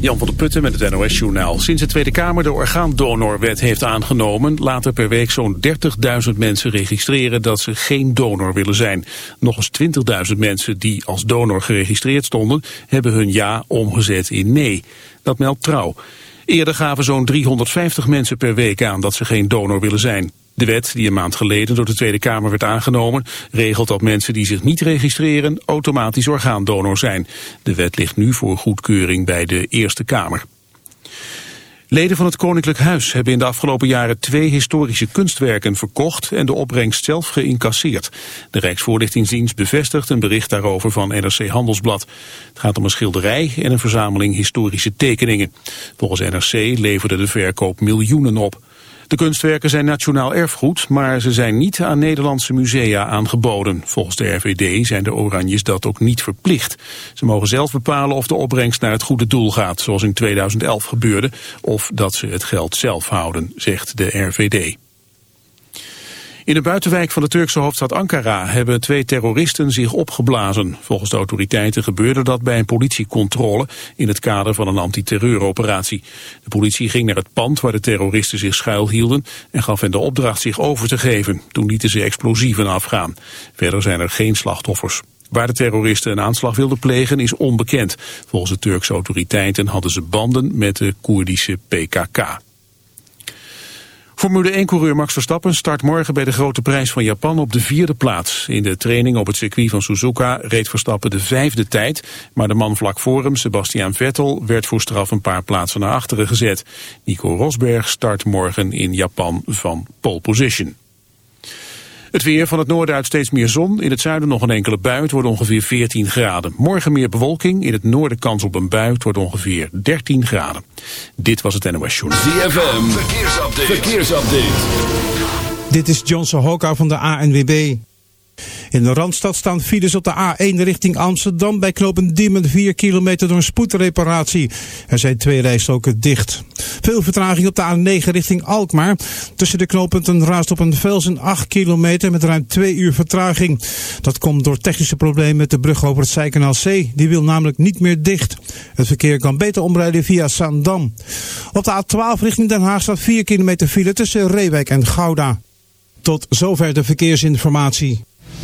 Jan van der Putten met het NOS-journaal. Sinds de Tweede Kamer de orgaandonorwet heeft aangenomen... laten per week zo'n 30.000 mensen registreren dat ze geen donor willen zijn. Nog eens 20.000 mensen die als donor geregistreerd stonden... hebben hun ja omgezet in nee. Dat meldt Trouw. Eerder gaven zo'n 350 mensen per week aan dat ze geen donor willen zijn. De wet, die een maand geleden door de Tweede Kamer werd aangenomen, regelt dat mensen die zich niet registreren automatisch orgaandonor zijn. De wet ligt nu voor goedkeuring bij de Eerste Kamer. Leden van het Koninklijk Huis hebben in de afgelopen jaren twee historische kunstwerken verkocht en de opbrengst zelf geïncasseerd. De Rijksvoorlichtingsdienst bevestigt een bericht daarover van NRC Handelsblad. Het gaat om een schilderij en een verzameling historische tekeningen. Volgens NRC leverde de verkoop miljoenen op. De kunstwerken zijn nationaal erfgoed, maar ze zijn niet aan Nederlandse musea aangeboden. Volgens de RVD zijn de Oranjes dat ook niet verplicht. Ze mogen zelf bepalen of de opbrengst naar het goede doel gaat, zoals in 2011 gebeurde, of dat ze het geld zelf houden, zegt de RVD. In de buitenwijk van de Turkse hoofdstad Ankara hebben twee terroristen zich opgeblazen. Volgens de autoriteiten gebeurde dat bij een politiecontrole in het kader van een antiterreuroperatie. De politie ging naar het pand waar de terroristen zich schuilhielden en gaf hen de opdracht zich over te geven. Toen lieten ze explosieven afgaan. Verder zijn er geen slachtoffers. Waar de terroristen een aanslag wilden plegen is onbekend. Volgens de Turkse autoriteiten hadden ze banden met de Koerdische PKK. Formule 1-coureur Max Verstappen start morgen bij de grote prijs van Japan op de vierde plaats. In de training op het circuit van Suzuka reed Verstappen de vijfde tijd, maar de man vlak voor hem, Sebastian Vettel, werd voor straf een paar plaatsen naar achteren gezet. Nico Rosberg start morgen in Japan van pole position. Het weer van het noorden uit steeds meer zon. In het zuiden nog een enkele bui. Het wordt ongeveer 14 graden. Morgen meer bewolking. In het noorden kans op een bui. Het wordt ongeveer 13 graden. Dit was het NOS Journal. ZFM. Verkeersupdate. Verkeersupdate. Dit is Johnson Hoka van de ANWB. In de Randstad staan files op de A1 richting Amsterdam bij knopen Diemen 4 kilometer door een spoedreparatie. Er zijn twee rijstroken dicht. Veel vertraging op de A9 richting Alkmaar. Tussen de knooppunten raast op een Velsen 8 kilometer met ruim 2 uur vertraging. Dat komt door technische problemen met de brug over het Zijkanaal C. Die wil namelijk niet meer dicht. Het verkeer kan beter omrijden via Zaandam. Op de A12 richting Den Haag staat 4 kilometer file tussen Reewijk en Gouda. Tot zover de verkeersinformatie.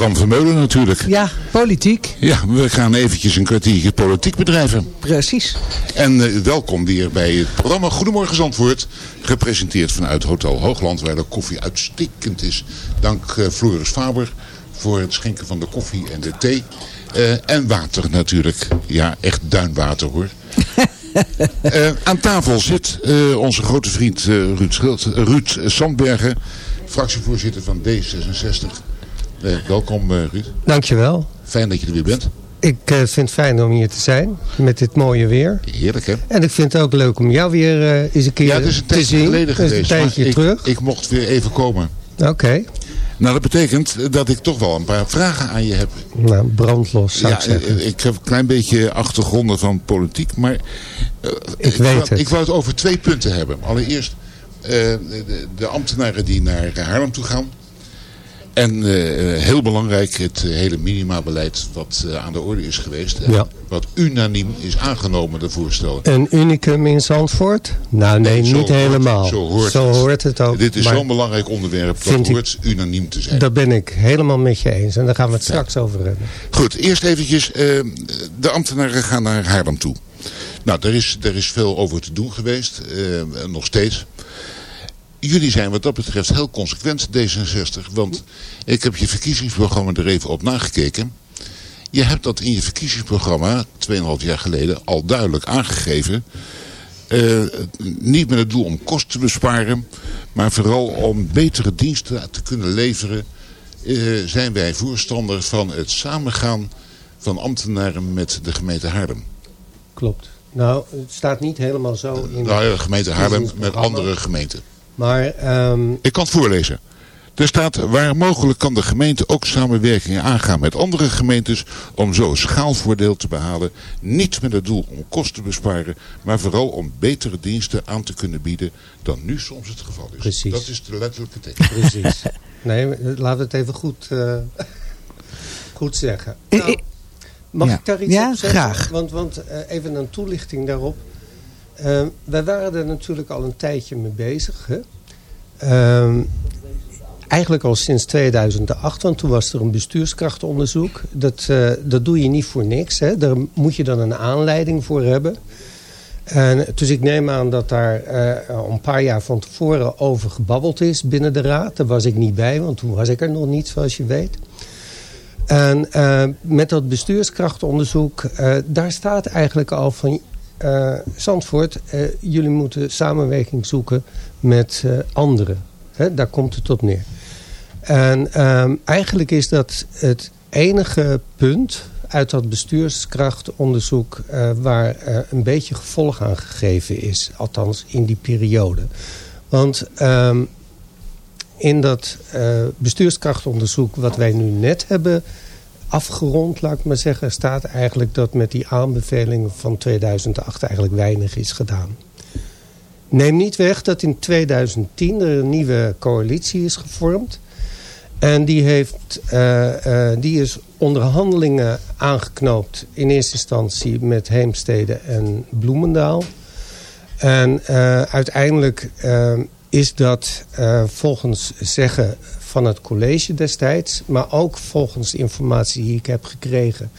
Bram Vermeulen natuurlijk. Ja, politiek. Ja, we gaan eventjes een kwartiertje politiek bedrijven. Precies. En eh, welkom weer bij het programma Goedemorgen Zandvoort. Gepresenteerd vanuit Hotel Hoogland, waar de koffie uitstekend is. Dank eh, Floris Faber voor het schenken van de koffie en de thee. Eh, en water natuurlijk. Ja, echt duinwater hoor. Aan tafel zit onze grote vriend Ruud, Schild, Ruud Sandbergen, fractievoorzitter van D66. Eh, welkom eh, Ruud. Dankjewel. Fijn dat je er weer bent. Ik eh, vind het fijn om hier te zijn met dit mooie weer. Heerlijk hè? En ik vind het ook leuk om jou weer eh, eens een keer Ja, het is een te tijdje zien. geleden Het is geweest. een tijdje ik, terug. Ik mocht weer even komen. Oké. Nou, dat betekent dat ik toch wel een paar vragen aan je heb. Nou, brandlos zou ja, ik zeggen. ik heb een klein beetje achtergronden van politiek, maar Ik weet wou, het. ik wou het over twee punten hebben. Allereerst de, de ambtenaren die naar Haarlem toe gaan. En eh, heel belangrijk, het hele minimabeleid wat eh, aan de orde is geweest. Ja. Wat unaniem is aangenomen, de voorstellen. Een unicum in Zandvoort? Nou nee, niet hoort- helemaal. Zo hoort, het. ook. Dit is zo'n belangrijk onderwerp, dat ik- hoort unaniem te zijn. Daar ben ik helemaal met je eens. En daar gaan we het straks over hebben. Goed, eerst eventjes, eh, de ambtenaren gaan naar Haarlem toe. Nou, er is, er is veel over te doen geweest, nog steeds. Jullie zijn wat dat betreft heel consequent, D66, want ik heb je verkiezingsprogramma er even op nagekeken. Je hebt dat in je verkiezingsprogramma, 2,5 jaar geleden, al duidelijk aangegeven. Eh, niet met het doel om kosten te besparen, maar vooral om betere diensten te kunnen leveren, eh, zijn wij voorstander van het samengaan van ambtenaren met de gemeente Haarlem. Klopt. Nou, het staat niet helemaal zo in... Nou ja, de gemeente Haarlem met andere gemeenten. Maar ehm, Ik kan het voorlezen. Er staat, waar mogelijk kan de gemeente ook samenwerkingen aangaan met andere gemeentes om zo schaalvoordeel te behalen. Niet met het doel om kosten te besparen, maar vooral om betere diensten aan te kunnen bieden dan nu soms het geval is. Precies. Dat is de letterlijke tekst. Precies. Nee, laten we het even goed, eh, goed zeggen. Nou, mag Ja. ik daar iets Ja, op zeggen? graag. Want, want eh, even een toelichting daarop. Eh, wij waren er natuurlijk al een tijdje mee bezig. Hè? Ehm, eigenlijk al sinds 2008, want toen was er een bestuurskrachtonderzoek. Dat, eh, dat doe je niet voor niks. Hè? Daar moet je dan een aanleiding voor hebben. En, dus ik neem aan dat daar eh, een paar jaar van tevoren over gebabbeld is binnen de raad. Daar was ik niet bij, want toen was ik er nog niet, zoals je weet. En eh, met dat bestuurskrachtonderzoek, daar staat eigenlijk al van... eh, Zandvoort, eh, jullie moeten samenwerking zoeken met eh, anderen. Daar komt het op neer. En ehm, eigenlijk is dat het enige punt uit dat bestuurskrachtonderzoek waar een beetje gevolg aan gegeven is. Althans in die periode. Want ehm, in dat bestuurskrachtonderzoek wat wij nu net hebben afgerond, laat ik maar zeggen, staat eigenlijk dat met die aanbevelingen van 2008 eigenlijk weinig is gedaan. Neem niet weg dat in 2010 er een nieuwe coalitie is gevormd. En die, heeft, eh, eh, die is onderhandelingen aangeknoopt in eerste instantie met Heemstede en Bloemendaal. En eh, uiteindelijk is dat volgens zeggen van het college destijds... maar ook volgens de informatie die ik heb gekregen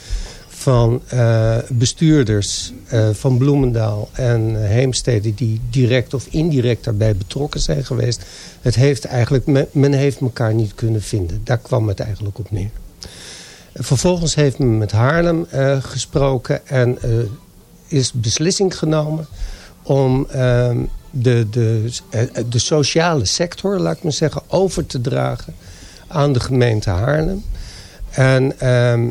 van eh, bestuurders eh, van Bloemendaal en Heemstede... die direct of indirect daarbij betrokken zijn geweest. Het heeft eigenlijk, men, heeft elkaar niet kunnen vinden. Daar kwam het eigenlijk op neer. Vervolgens heeft men met Haarlem eh, gesproken en is beslissing genomen om ehm, de, de, eh, de sociale sector, laat ik maar zeggen, over te dragen aan de gemeente Haarlem. En ehm,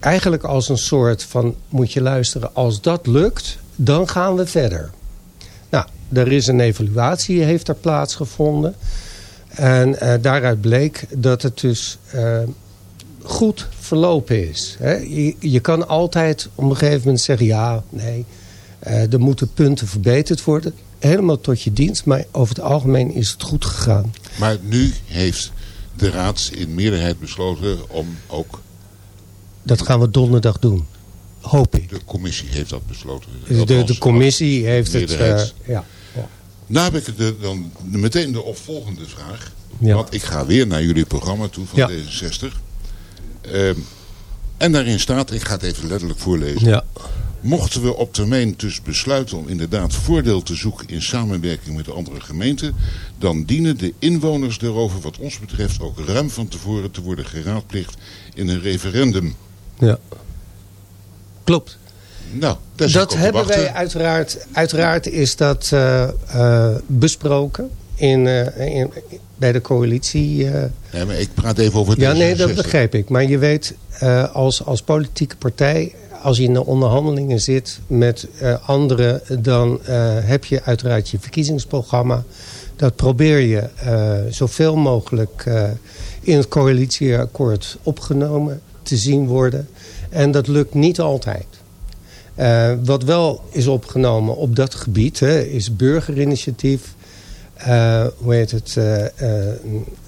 eigenlijk als een soort van, moet je luisteren, als dat lukt, dan gaan we verder. Nou, er is een evaluatie, heeft er plaatsgevonden. En eh, daaruit bleek dat het dus eh, goed verlopen is. Je, je kan altijd op een gegeven moment zeggen... ja, nee, eh, er moeten punten verbeterd worden. Helemaal tot je dienst, maar over het algemeen is het goed gegaan. Maar nu heeft de raad in meerderheid besloten om ook... Dat gaan we donderdag doen, hoop ik. De commissie heeft dat besloten. De, commissie heeft het... meerderheid. eh, ja, ja. Nou heb ik de, dan meteen de opvolgende vraag. Ja. Want ik ga weer naar jullie programma toe van Ja. D66. Ehm, en daarin staat, ik ga het even letterlijk voorlezen. ja. Mochten we op termijn dus besluiten om inderdaad voordeel te zoeken in samenwerking met de andere gemeenten, dan dienen de inwoners daarover wat ons betreft ook ruim van tevoren te worden geraadplicht in een referendum. ja. Klopt. Nou, Dat te hebben wij uiteraard... Uiteraard is dat eh, eh, besproken in, eh, in, bij de coalitie... Nee, maar ik praat even over het Ja, nee, dat D66. begrijp ik. Maar je weet, als, als politieke partij, als je in de onderhandelingen zit met eh, anderen, dan eh, heb je uiteraard je verkiezingsprogramma. Dat probeer je eh, zoveel mogelijk in het coalitieakkoord opgenomen te zien worden. En dat lukt niet altijd. Wat wel is opgenomen op dat gebied hè, is burgerinitiatief. hoe heet het?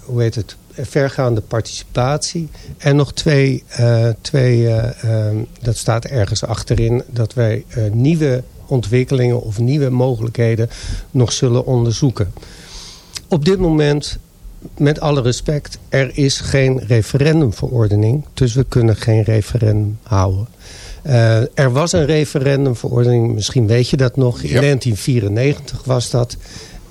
hoe heet het? Vergaande participatie. En nog twee, eh, twee eh, ehm, dat staat ergens achterin, dat wij eh, nieuwe ontwikkelingen of nieuwe mogelijkheden nog zullen onderzoeken. Op dit moment, met alle respect, er is geen referendumverordening. Dus we kunnen geen referendum houden. Er was een referendumverordening, misschien weet je dat nog. In Ja. 1994 was dat.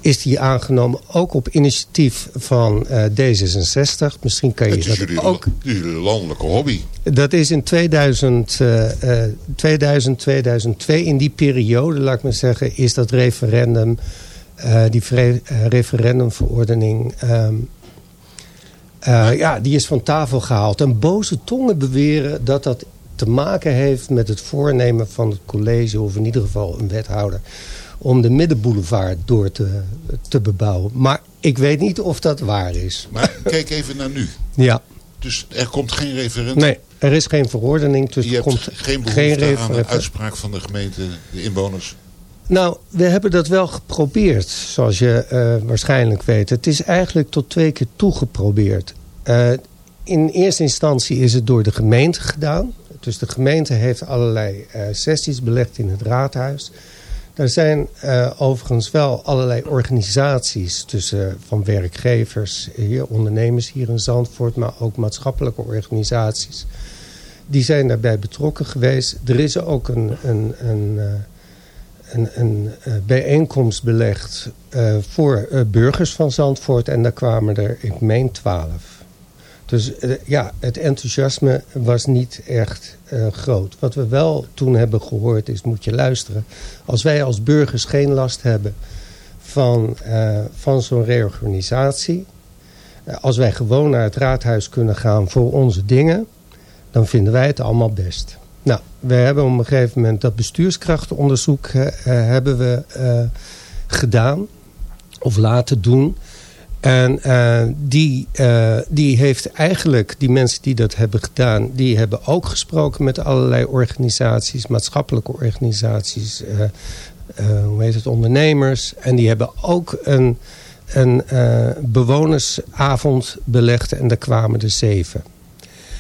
Is die aangenomen ook op initiatief van eh, D66. Misschien kan je dat jullie, ook... jullie landelijke hobby. Dat is in 2000, eh, eh, 2000, 2002, in die periode, laat ik maar zeggen, is dat referendum, eh, die eh, referendumverordening, ehm, eh, ja, die is van tafel gehaald. En boze tongen beweren dat dat te maken heeft met het voornemen van het college, of in ieder geval een wethouder, om de middenboulevard door te, te bebouwen. Maar ik weet niet of dat waar is. Maar kijk even naar nu. Ja, Dus er komt geen referendum. nee, er is geen verordening, dus Je er komt geen behoefte aan een referendum. uitspraak van de gemeente, de inwoners. Nou, we hebben dat wel geprobeerd, zoals je eh, waarschijnlijk weet. Het is eigenlijk tot twee keer toe geprobeerd. Eh, in eerste instantie is het door de gemeente gedaan. Dus de gemeente heeft allerlei eh, sessies belegd in het raadhuis. Er zijn eh, overigens wel allerlei organisaties tussen van werkgevers, hier, ondernemers hier in Zandvoort, maar ook maatschappelijke organisaties. Die zijn daarbij betrokken geweest. Er is ook een, een, een, eh, een, een eh, bijeenkomst belegd eh, voor eh, burgers van Zandvoort. En daar kwamen er, ik meen, twaalf. Dus eh, ja, het enthousiasme was niet echt eh, groot. Wat we wel toen hebben gehoord is, moet je luisteren. Als wij als burgers geen last hebben van, eh, van zo'n reorganisatie... als wij gewoon naar het raadhuis kunnen gaan voor onze dingen... dan vinden wij het allemaal best. Nou, we hebben op een gegeven moment dat bestuurskrachtenonderzoek hebben we gedaan. Of laten doen. En eh, die, eh, die heeft eigenlijk, die mensen die dat hebben gedaan... die hebben ook gesproken met allerlei organisaties... maatschappelijke organisaties, eh, hoe heet het, ondernemers. En die hebben ook een, een bewonersavond belegd... en daar kwamen er zeven.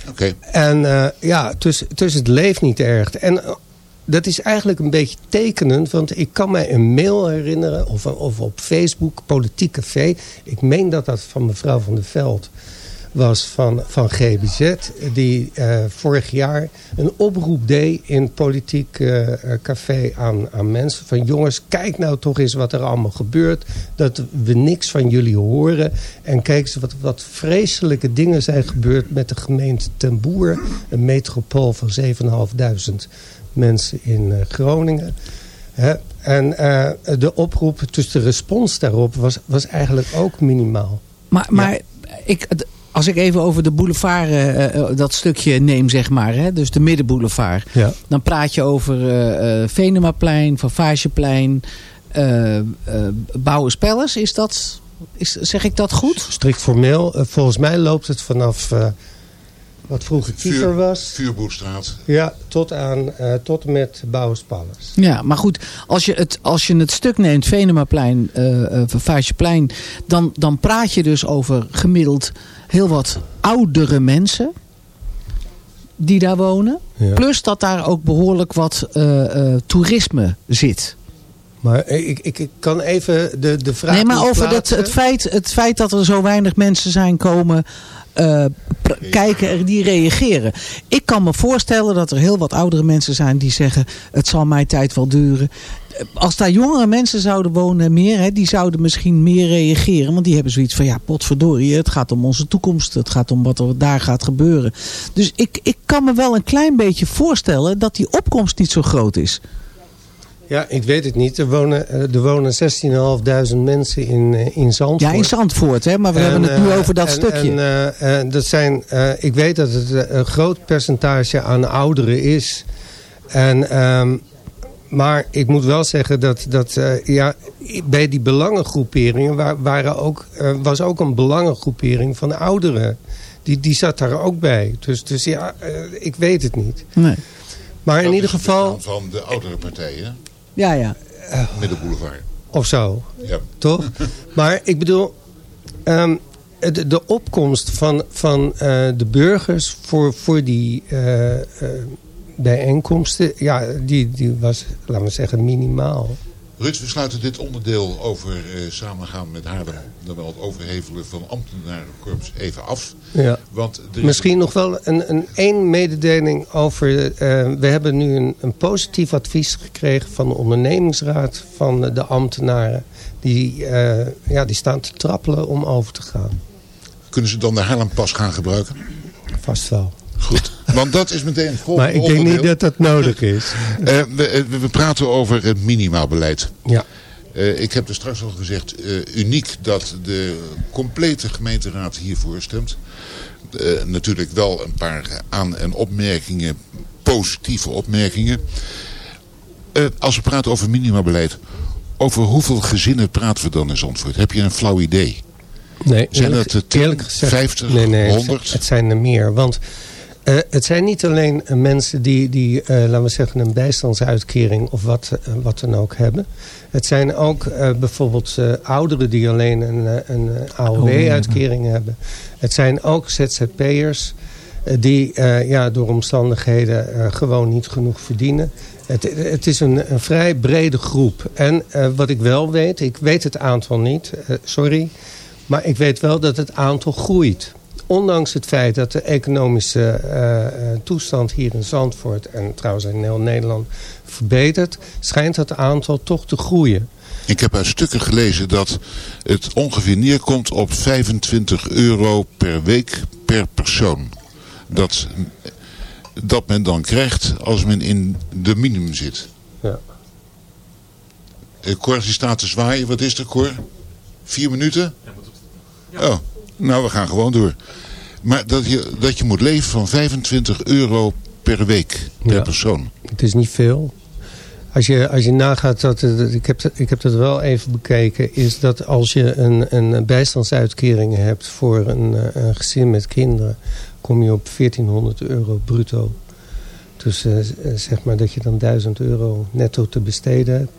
Oké. En ja, dus, dus het leeft niet erg. En dat is eigenlijk een beetje tekenend. Want ik kan mij een mail herinneren. Of, of op Facebook, Politiek Café. Ik meen dat dat van mevrouw van der Veld was van, van GBZ. Die eh, vorig jaar een oproep deed in Politiek eh, Café aan, aan mensen. Van jongens, kijk nou toch eens wat er allemaal gebeurt. Dat we niks van jullie horen. En kijk eens wat, wat vreselijke dingen zijn gebeurd met de gemeente Ten Boer. Een metropool van 7.500 mensen in eh, Groningen. Hè? En eh, de oproep, dus de respons daarop was, was eigenlijk ook minimaal. Maar, maar ik, als ik even over de boulevard, eh, dat stukje neem, zeg maar. Hè, dus de middenboulevard. Ja. Dan praat je over Venemaplein, Favageplein, eh Bouwenspellers. Is dat, is, zeg ik dat goed? Strikt formeel, volgens mij loopt het vanaf wat vroeger Kiefer was. Vuurboerstraat. Ja, tot, aan, eh, tot en met Bouwenspallers. Ja, maar goed, als je het, als je het stuk neemt, Venemaplein, eh uh, dan, dan praat je dus over gemiddeld heel wat oudere mensen die daar wonen. Ja. Plus dat daar ook behoorlijk wat eh, eh, toerisme zit. Maar ik, ik, ik kan even de, de vraag nee, maar over dat, het, feit, het feit dat er zo weinig mensen zijn komen pr- kijken, die reageren. Ik kan me voorstellen dat er heel wat oudere mensen zijn die zeggen... het zal mijn tijd wel duren. Als daar jongere mensen zouden wonen meer, hè, die zouden misschien meer reageren. Want die hebben zoiets van, ja, potverdorie, het gaat om onze toekomst. Het gaat om wat er daar gaat gebeuren. Dus ik, ik kan me wel een klein beetje voorstellen dat die opkomst niet zo groot is. Ja, ik weet het niet. Er wonen, eh, er wonen 16.500 mensen in, eh, in Zandvoort. Ja, in Zandvoort, hè, maar we En, hebben het nu eh, over dat en- stukje. En, dat zijn, eh, ik weet dat het een groot percentage aan ouderen is. En, ehm, maar ik moet wel zeggen dat, dat eh, ja, bij die belangengroeperingen wa- waren ook, eh, was ook een belangengroepering van ouderen. Die, die zat daar ook bij. Dus, dus ja, ik weet het niet. nee. Maar in ieder geval, van de oudere partijen, Ja, ja. Middenboulevard. of zo. Ja. toch? Maar ik bedoel, ehm, de, de opkomst van, van eh, de burgers voor, voor die eh, eh, bijeenkomsten, ja, die, die was, laten we zeggen, minimaal. Ruud, we sluiten dit onderdeel over eh, samengaan met Haarlem, dan wel het overhevelen van ambtenarenkorps even af. Ja. Want er is- Misschien nog wel een, een één mededeling over... eh, we hebben nu een, een positief advies gekregen van de ondernemingsraad van de ambtenaren. Die, eh, ja, die staan te trappelen om over te gaan. Kunnen ze dan de Haarlempas gaan gebruiken? Vast wel. Goed. Want dat is meteen het volgende Maar ik denk niet dat dat nodig is. Eh, we, eh, we, praten over het minimaalbeleid. Ja. Eh, ik heb er straks al gezegd, uniek dat de complete gemeenteraad hiervoor stemt. Natuurlijk wel een paar aan- en opmerkingen, positieve opmerkingen. Als we praten over minimaalbeleid, over hoeveel gezinnen praten we dan in Zandvoort? Heb je een flauw idee? Nee, Zijn eerlijk, dat 10, eerlijk gezegd, 50, nee, nee, het 100? zijn- Het zijn er meer. Want eh, het zijn niet alleen mensen die, die eh, laten we zeggen, een bijstandsuitkering of wat, eh, wat dan ook hebben. Het zijn ook bijvoorbeeld ouderen die alleen een, een eh, AOW-uitkering hebben. Het zijn ook ZZP'ers die ja, door omstandigheden gewoon niet genoeg verdienen. Het, het is een, een vrij brede groep. En wat ik wel weet, ik weet het aantal niet, sorry... Maar ik weet wel dat het aantal groeit. Ondanks het feit dat de economische eh, eh, toestand hier in Zandvoort... en trouwens in heel Nederland verbetert... schijnt dat aantal toch te groeien. Ik heb uit stukken gelezen dat het ongeveer neerkomt op 25 euro per week per persoon. Dat, dat men dan krijgt als men in de minimum zit. Ja. Eh, Cor die staat te zwaaien. Wat is er Cor? Vier minuten? Oh, nou we gaan gewoon door. Maar dat je, dat je moet leven van 25 euro per week per Ja. persoon. Het is niet veel. Als je, als je nagaat, dat, ik, heb, dat- ik heb dat wel even bekeken... is dat als je een, een bijstandsuitkering hebt voor een, eh, een gezin met kinderen... kom je op 1400 euro bruto. Dus eh, zeg maar dat je dan 1000 euro netto te besteden hebt.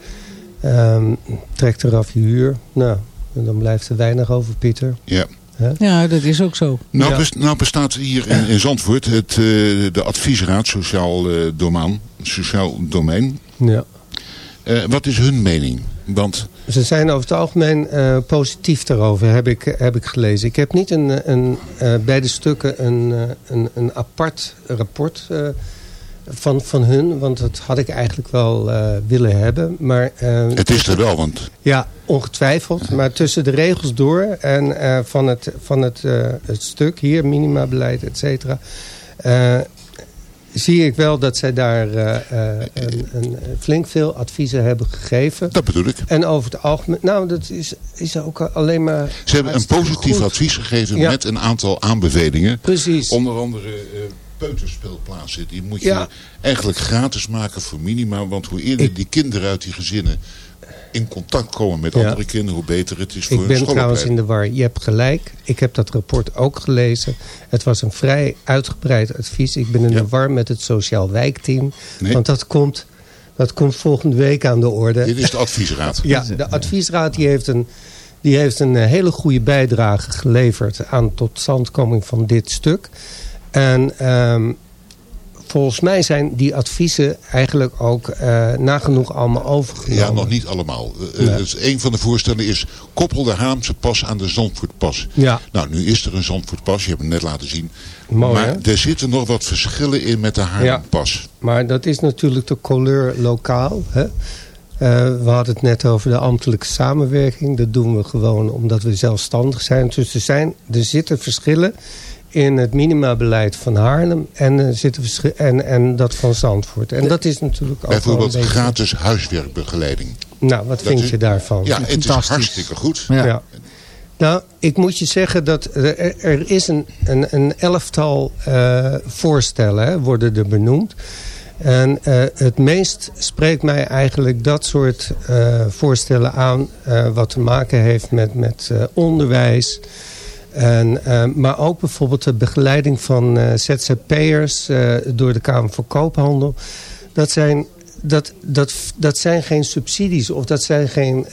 Ehm, trek eraf je huur. Nou, en dan blijft er weinig over, Pieter. Ja. Ja, dat is ook zo. Nou, Ja. best- nou bestaat hier in, in Zandvoort het, eh, de adviesraad Sociaal, eh, domaan, sociaal Domein. Ja. Eh, wat is hun mening? Want Ze zijn over het algemeen eh, positief daarover, heb ik, heb ik gelezen. Ik heb niet een, een, eh, bij de stukken een, eh, een, een apart rapport eh, van, van hun. Want dat had ik eigenlijk wel eh, willen hebben. Maar, eh, het is er wel, want ja, ongetwijfeld. Maar tussen de regels door en eh, van, het, van het, eh, het stuk hier, minimabeleid, et cetera... zie ik wel dat zij daar een, een flink veel adviezen hebben gegeven. dat bedoel ik. En over het algemeen, nou dat is, is ook alleen maar... Ze hebben een positief goed. advies gegeven Ja. met een aantal aanbevelingen. Precies. Onder andere eh peuterspeelplaatsen. Die moet je Ja. eigenlijk gratis maken voor minima. Want hoe eerder Ik- die kinderen uit die gezinnen in contact komen met Ja. andere kinderen, hoe beter het is voor Ik hun ben trouwens in de war. Je hebt gelijk. Ik heb dat rapport ook gelezen. Het was een vrij uitgebreid advies. Ik ben in Ja. de war met het sociaal wijkteam. Nee. Want dat komt, dat komt volgende week aan de orde. Dit is de adviesraad. Ja, de adviesraad die heeft een, die heeft een eh, hele goede bijdrage geleverd aan totstandkoming van dit stuk. En ehm, volgens mij zijn die adviezen eigenlijk ook eh, nagenoeg allemaal overgenomen. Ja, nog niet allemaal. Nee. dus een van de voorstellen is koppel de Haamse pas aan de Zandvoortpas. Ja, Nou, nu is er een Zandvoortpas, je hebt hem net laten zien. mooi maar hè? er zitten nog wat verschillen in met de Haarlempas. Maar dat is natuurlijk de couleur lokaal. Hè? We hadden het net over de ambtelijke samenwerking. Dat doen we gewoon omdat we zelfstandig zijn. Dus er, zijn, er zitten verschillen in het minimabeleid van Haarlem en, er zitten en, en dat van Zandvoort. En dat is natuurlijk ook Bijvoorbeeld een beetje... gratis huiswerkbegeleiding. Nou, wat Dat vind is- je daarvan? Ja, het is Fantastisch. hartstikke goed. Ja. Ja. Nou, ik moet je zeggen dat er, er is een, een, een elftal eh, voorstellen, hè, worden er benoemd. En eh, het meest spreekt mij eigenlijk dat soort eh, voorstellen aan... eh, wat te maken heeft met, met eh, onderwijs... En, eh, maar ook bijvoorbeeld de begeleiding van eh, ZZP'ers eh, door de Kamer voor Koophandel. Dat zijn, dat, dat, dat zijn geen subsidies of dat zijn geen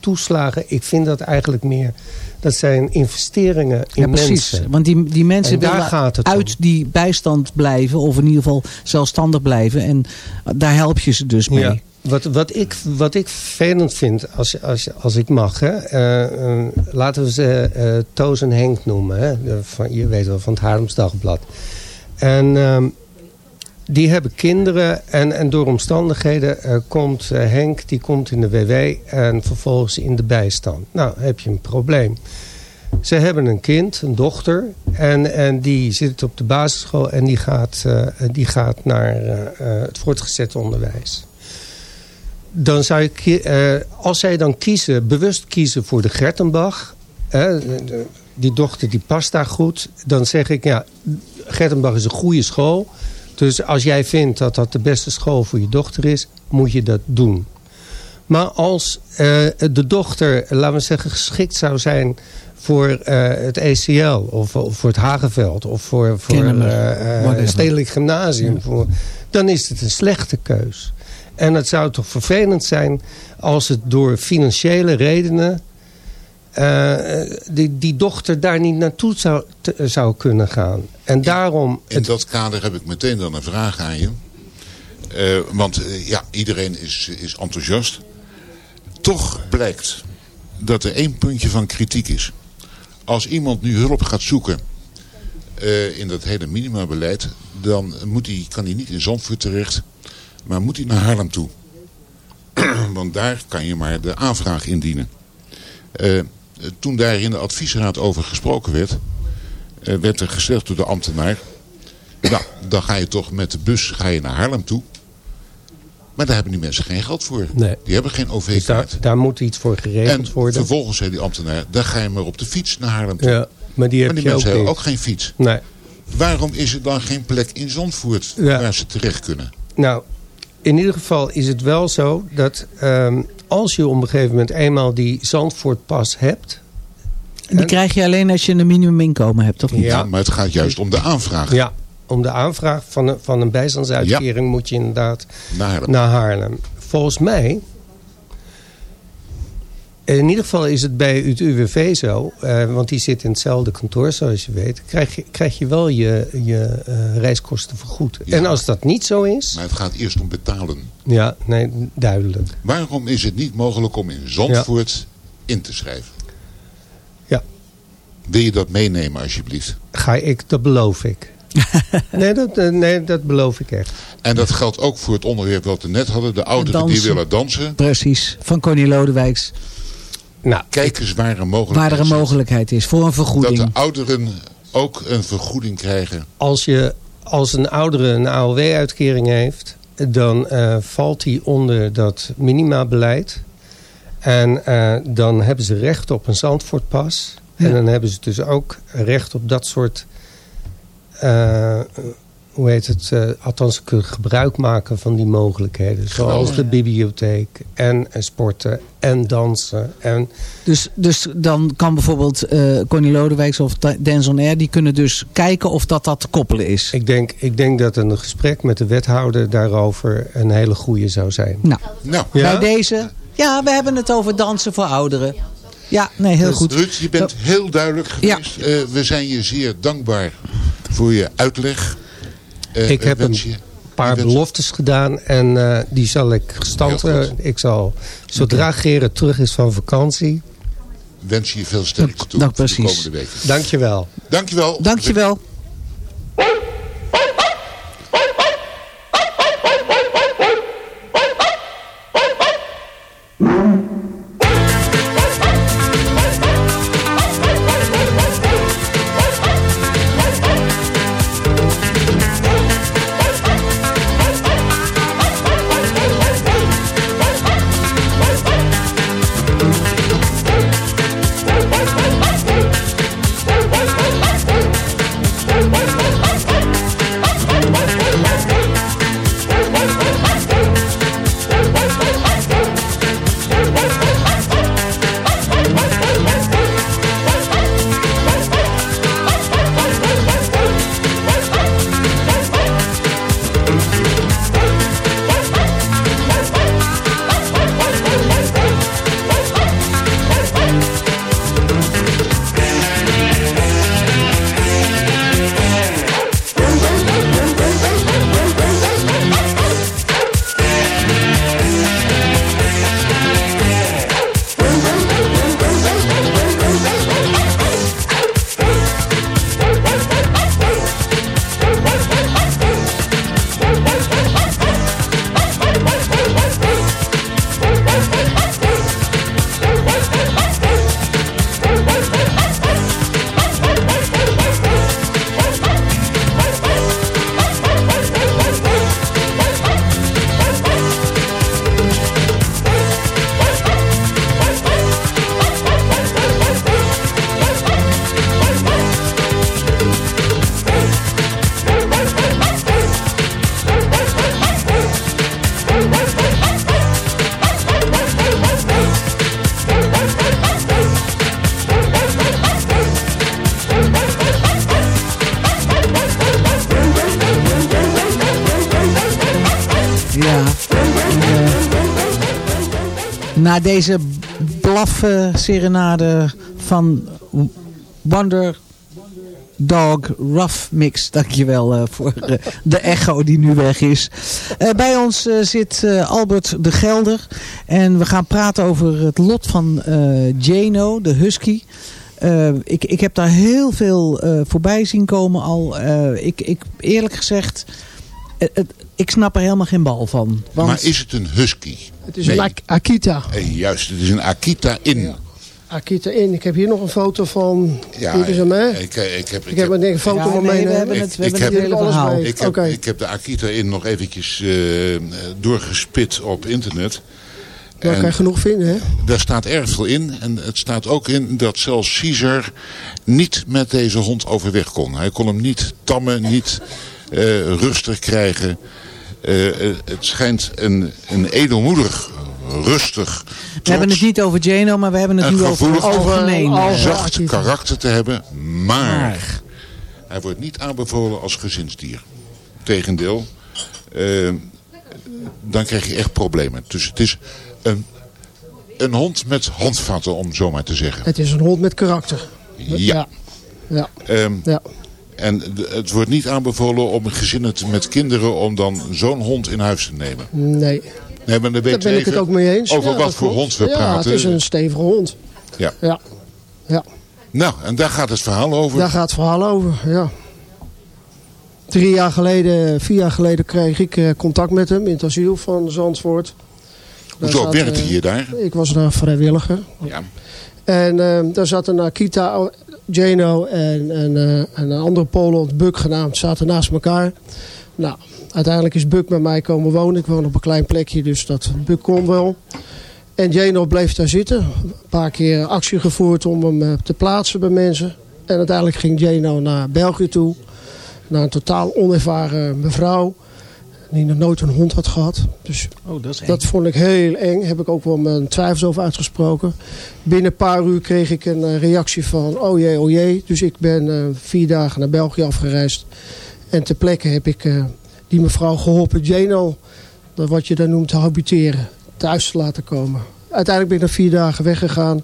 toeslagen. Ik vind dat eigenlijk meer... Dat zijn investeringen in Ja, precies. mensen. Want die, die mensen willen om. uit die bijstand blijven. Of in ieder geval zelfstandig blijven. En daar help je ze dus mee. Ja. Wat, wat, ik, wat ik vervelend vind, als, als, als ik mag, eh, eh, laten we ze eh Toos en Henk noemen. Hè, van, je weet wel, van het Haarlems Dagblad. En ehm, die hebben kinderen en, en door omstandigheden komt Henk, die komt in de WW en vervolgens in de bijstand. Nou, heb je een probleem. Ze hebben een kind, een dochter. En, en die zit op de basisschool en die gaat, die gaat naar het voortgezet onderwijs. Dan zou ik, eh, als zij dan kiezen, bewust kiezen voor de Gertenbach. hè, die dochter die past daar goed. Dan zeg ik, ja, Gertenbach is een goede school. Dus als jij vindt dat dat de beste school voor je dochter is, moet je dat doen. Maar als eh, de dochter, laten we zeggen, geschikt zou zijn voor eh, het ECL of, of voor het Hagenveld of voor, voor Kennemer, stedelijk gymnasium, voor, dan is het een slechte keus. En het zou toch vervelend zijn als het door financiële redenen eh, die, die dochter daar niet naartoe zou, te- zou kunnen gaan. En daarom... In dat kader heb ik meteen dan een vraag aan je. Eh, want eh, ja, iedereen is, is enthousiast. Toch blijkt dat er één puntje van kritiek is. Als iemand nu hulp gaat zoeken in dat hele minimabeleid, dan moet hij, kan hij niet in Zandvoort terecht, maar moet hij naar Haarlem toe. Want daar kan je maar de aanvraag indienen. Eh, toen daar in de adviesraad over gesproken werd, eh, werd er gezegd door de ambtenaar, nou, dan ga je toch met de bus ga je naar Haarlem toe. Maar daar hebben die mensen geen geld voor. Nee. Die hebben geen Dus daar, OV-kaart. daar moet iets voor geregeld En worden. vervolgens zei die ambtenaar, dan ga je maar op de fiets naar Haarlem toe. Ja, maar die heb maar die je ook mensen hebben ook geen fiets. Nee. Waarom is er dan geen plek in Zandvoort Ja. waar ze terecht kunnen? Nou, in ieder geval is het wel zo dat ehm, als je op een gegeven moment eenmaal die Zandvoortpas hebt... Die krijg je alleen als je een minimuminkomen hebt, of niet? Ja. Ja, maar het gaat juist om de aanvraag Ja, om de aanvraag van een, van een bijstandsuitkering moet je inderdaad naar Haarlem. naar Haarlem. Volgens mij, in ieder geval is het bij het UWV zo, eh, want die zit in hetzelfde kantoor zoals je weet, krijg je, krijg je wel je, je eh, reiskosten vergoed. Ja. En als dat niet zo is, Maar het gaat eerst om betalen. ja, nee, duidelijk. Waarom is het niet mogelijk om in Zandvoort in te schrijven? Ja. Wil je dat meenemen alsjeblieft? Ga ik, dat beloof ik. nee, dat, eh, nee, dat beloof ik echt. En dat geldt ook voor het onderwerp wat we net hadden. De ouderen die willen dansen. Precies, van Connie Lodewijks. Nou, Kijk eens waar een mogelijkheid Waar er een mogelijkheid is voor een Dat vergoeding. de ouderen ook een vergoeding krijgen. als, je, als een oudere een AOW-uitkering heeft, dan eh, valt die onder dat minimabeleid. En eh, dan hebben ze recht op een Zandvoortpas. Ja. En dan hebben ze dus ook recht op dat soort... eh, hoe heet het? eh, althans, ze kunnen gebruik maken van die mogelijkheden. Zoals de bibliotheek en, eh, sporten en dansen. En Dus, dus dan kan bijvoorbeeld eh Connie Lodewijks of Denzel Air... die kunnen dus kijken of dat dat te koppelen is. ik denk, ik denk dat een gesprek met de wethouder daarover een hele goede zou zijn. Nou, Nou, Ja? bij deze... Ja, we hebben het over dansen voor ouderen. Ja, nee, heel goed. Ruud, je bent heel duidelijk geweest. Eh, we zijn je zeer dankbaar voor je uitleg. Eh, Ik heb wens een paar beloftes gedaan en eh, die zal ik gestand... Eh, ik zal, zodra Gerrit terug is van vakantie... wens je veel sterkte toe Nou, voor de komende weken. Dankjewel. Dankjewel. Dankjewel. Deze blaffe serenade van Wonder Dog Rough Mix. Dankjewel eh voor eh, de echo die nu weg is. Eh, bij ons zit Albert de Gelder. En we gaan praten over het lot van Jano, de husky. Ik, ik heb daar heel veel voorbij zien komen al. Ik, ik, eerlijk gezegd, ik snap er helemaal geen bal van. Want Maar is het een husky? Het is Nee. een Ak- Akita. Eh, juist, het is een Akita in. Akita in. Ik heb hier nog een foto van. Ja, Dit is hem, hè? ik, ik, ik heb, Ik heb een foto Ja, van nee, mee. we hebben Ik- het, we ik hebben heb- het hele alles verhaal. mee. Ik heb, Oké. ik heb de Akita in nog eventjes eh, doorgespit op internet. Daar En kan je genoeg vinden, hè? daar staat erg veel in. En het staat ook in dat zelfs Caesar niet met deze hond overweg kon. Hij kon hem niet tammen, niet eh, rustig krijgen. Eh, eh, het schijnt een, een edelmoedig, rustig, We hebben het niet over Jano, maar we hebben het Een nu over het gevoelig- algemeen. over- eh, zacht Akita. karakter te hebben. Maar Maar. hij wordt niet aanbevolen als gezinsdier. Tegendeel, dan krijg je echt problemen. Dus het is een, een hond met handvatten, om zo maar te zeggen. Het is een hond met karakter. Ja. Ja. Ehm, ja. En het wordt niet aanbevolen om gezinnen met kinderen om dan zo'n hond in huis te nemen. Nee, Nee, maar dan daar weten ben ik het ook mee eens. over Ja, wat voor hond we ja, praten. het is een stevige hond. Ja. Ja, ja. Nou, en daar gaat het verhaal over. daar gaat het verhaal over. Ja. Drie jaar geleden, vier jaar geleden kreeg ik eh, contact met hem in het asiel van Zandvoort. Daar Hoezo zat, werkte eh, je daar? Ik was daar vrijwilliger. Ja. En eh, daar zat een Akita, Jano en, eh, en een andere Poland, Buk genaamd, zaten naast elkaar. Nou, uiteindelijk is Buk bij mij komen wonen. Ik woon op een klein plekje, dus dat Buk kon wel. En Jano bleef daar zitten. Een paar keer actie gevoerd om hem eh, te plaatsen bij mensen. En uiteindelijk ging Jano naar België toe. Naar een totaal onervaren mevrouw. Die nog nooit een hond had gehad. Dus Oh, dat dat vond ik heel eng. Heb ik ook wel mijn twijfels over uitgesproken. Binnen een paar uur kreeg ik een eh, reactie van oh jee, oh jee. Dus ik ben eh, vier dagen naar België afgereisd. En ter plekke heb ik eh, die mevrouw geholpen, dat wat je daar noemt te habiteren, thuis te laten komen. Uiteindelijk ben ik na vier dagen weggegaan.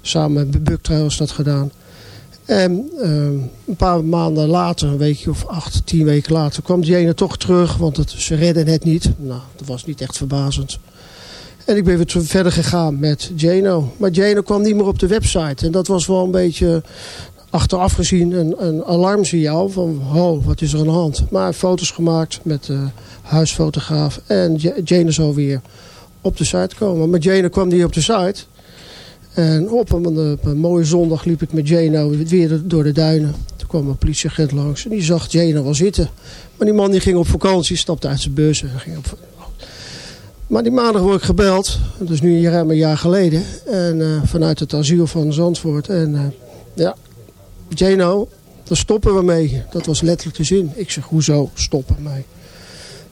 Samen met Buk trouwens dat gedaan. En eh, een paar maanden later, een weekje of acht, tien weken later, kwam Jane toch terug. Want het, ze redden het niet. Nou, dat was niet echt verbazend. En ik ben weer verder gegaan met Jano. Maar Jano kwam niet meer op de website. En dat was wel een beetje achteraf gezien een, een alarmsignaal. Van, ho, wat is er aan de hand? Maar foto's gemaakt met de huisfotograaf. En J- Jane zou weer op de site komen. Maar Jane kwam niet op de site. En op een, mooie zondag liep ik met Jano weer door de duinen. Toen kwam een politieagent langs en die zag Jano wel zitten. Maar die man die ging op vakantie, stapte uit zijn bus en ging op maar die maandag word ik gebeld. Dat is nu ruim een jaar geleden. En eh, vanuit het asiel van Zandvoort. En eh, ja, Jano, daar stoppen we mee. Dat was letterlijk de zin. Ik zeg, hoezo stoppen mee?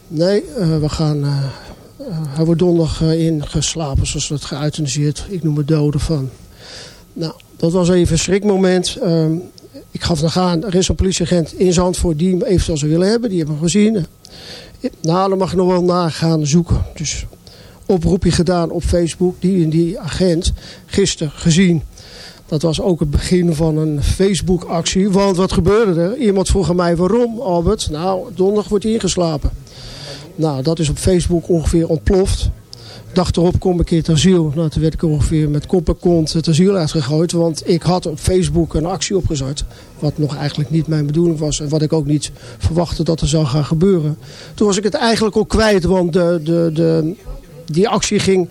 Nee, eh, we gaan... eh, hij wordt donderdag eh, ingeslapen, zoals het geëuthaniseerd. Ik noem het doden van. Nou, dat was even een schrikmoment. Ehm, ik gaf nog aan, er is een politieagent in Zandvoort die hem eventueel zou willen hebben. Die hebben hem gezien. Nou, dan mag je nog wel naar gaan zoeken. Dus oproepje gedaan op Facebook. Die en die agent gisteren gezien. Dat was ook het begin van een Facebook-actie. Want wat gebeurde er? Iemand vroeg aan mij waarom, Albert. Nou, donderdag wordt hij ingeslapen. Nou, dat is op Facebook ongeveer ontploft. Dag erop kom ik in het asiel. Nou, toen werd ik ongeveer met kop en kont het asiel uitgegooid. Want ik had op Facebook een actie opgezet. Wat nog eigenlijk niet mijn bedoeling was. En wat ik ook niet verwachtte dat er zou gaan gebeuren. Toen was ik het eigenlijk al kwijt. Want de, de, de, die actie ging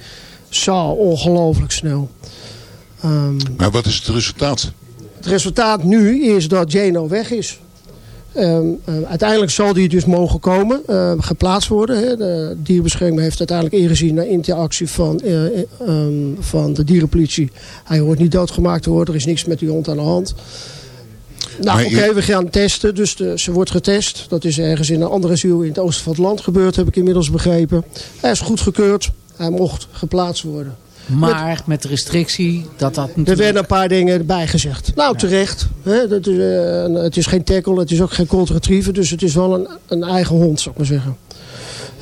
zo ongelooflijk snel. Ehm, Maar wat is het resultaat? het resultaat nu is dat Jano weg is. Ehm, eh, uiteindelijk zal die dus mogen komen, eh, geplaatst worden. Hè. De dierenbescherming heeft uiteindelijk ingezien naar interactie van, eh, eh, ehm, van de dierenpolitie. Hij hoort niet doodgemaakt te worden, er is niks met die hond aan de hand. Nou oké, je- we gaan testen. Dus de, ze wordt getest. Dat is ergens in een andere ziel in het oosten van het land gebeurd, heb ik inmiddels begrepen. Hij is goedgekeurd. Hij mocht geplaatst worden. Maar met de restrictie dat dat Er natuurlijk... werden een paar dingen erbij gezegd. Nou, terecht. Hè, dat is, eh, het is geen tackle, het is ook geen cold retriever. Dus het is wel een, een eigen hond, zou ik maar zeggen.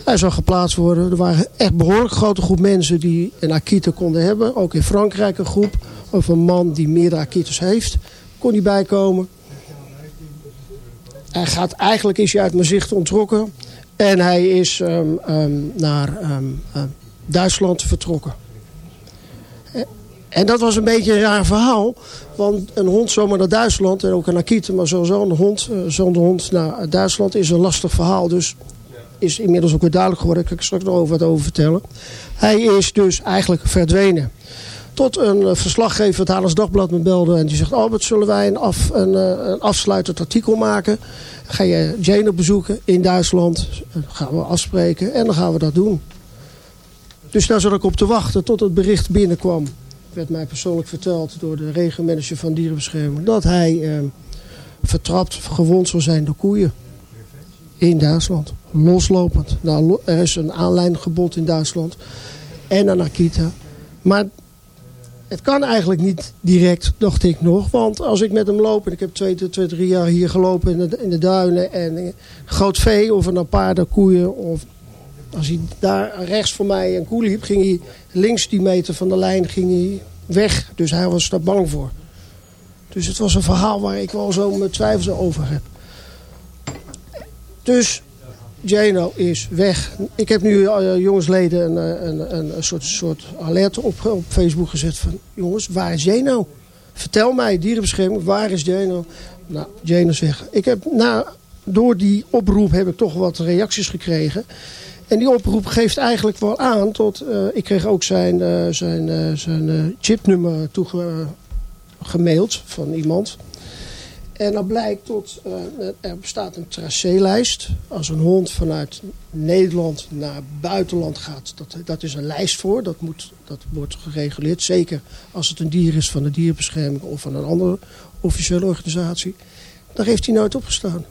Hij zou geplaatst worden. Er waren echt behoorlijk grote groep mensen die een Akita konden hebben. Ook in Frankrijk een groep. Of een man die meerdere Akitas heeft. Kon hij bijkomen. Hij gaat, eigenlijk is hij uit mijn zicht ontrokken. En hij is ehm, ehm, naar ehm, Duitsland vertrokken. En dat was een beetje een raar verhaal. Want een hond zomaar naar Duitsland en ook een Akita, maar een hond, eh, zo'n hond naar Duitsland is een lastig verhaal. Dus is inmiddels ook weer duidelijk geworden. Daar kan ik straks nog over wat over vertellen. Hij is dus eigenlijk verdwenen. Tot een eh, verslaggever het Haarlands Dagblad me belde. En die zegt, Albert, zullen wij een, af, een, eh, een afsluitend artikel maken? Ga je Jane bezoeken in Duitsland? Gaan we afspreken en dan gaan we dat doen. Dus daar zat ik op te wachten tot het bericht binnenkwam. Werd mij persoonlijk verteld door de regenmanager van dierenbescherming. Dat hij eh, vertrapt, gewond zou zijn door koeien. In Duitsland. Loslopend. Nou, er is een aanlijngebod in Duitsland. En een Akita. Maar het kan eigenlijk niet direct, dacht ik nog. Want als ik met hem loop, en ik heb twee, twee drie jaar hier gelopen in de, in de duinen. En groot vee, of een paarden, koeien. Of als hij daar rechts voor mij een koe liep, ging hij links die meter van de lijn ging hij weg. Dus hij was daar bang voor. Dus het was een verhaal waar ik wel zo mijn twijfels over heb. Dus Jano is weg. Ik heb nu eh, jongensleden een, eh, een, een, een soort, soort alert op, op Facebook gezet van... jongens, waar is Jano? Vertel mij, dierenbescherming, waar is Jano? Nou, Jano zegt... Ik heb, na, door die oproep heb ik toch wat reacties gekregen. En die oproep geeft eigenlijk wel aan tot... eh, ik kreeg ook zijn, eh, zijn, eh, zijn chipnummer toegemaild van iemand... En dan blijkt tot, er bestaat een tracélijst. Als een hond vanuit Nederland naar buitenland gaat, dat, dat is een lijst voor. Dat, moet, dat wordt gereguleerd. Zeker als het een dier is van de dierenbescherming of van een andere officiële organisatie. Daar heeft hij nooit op gestaan.